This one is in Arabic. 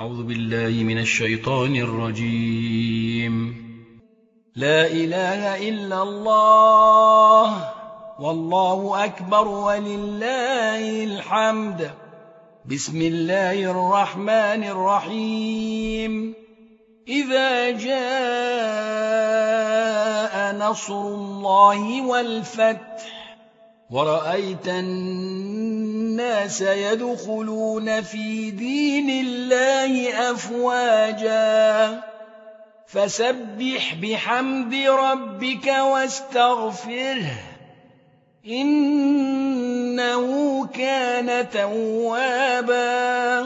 أعوذ بالله من الشيطان الرجيم. لا إله إلا الله. والله أكبر ولله الحمد. بسم الله الرحمن الرحيم. إذا جاء نصر الله والفتح ورأيت الناس يدخلون في دين الله أفواجا. فسبح بحمد ربك واستغفره. إنه كان توابا.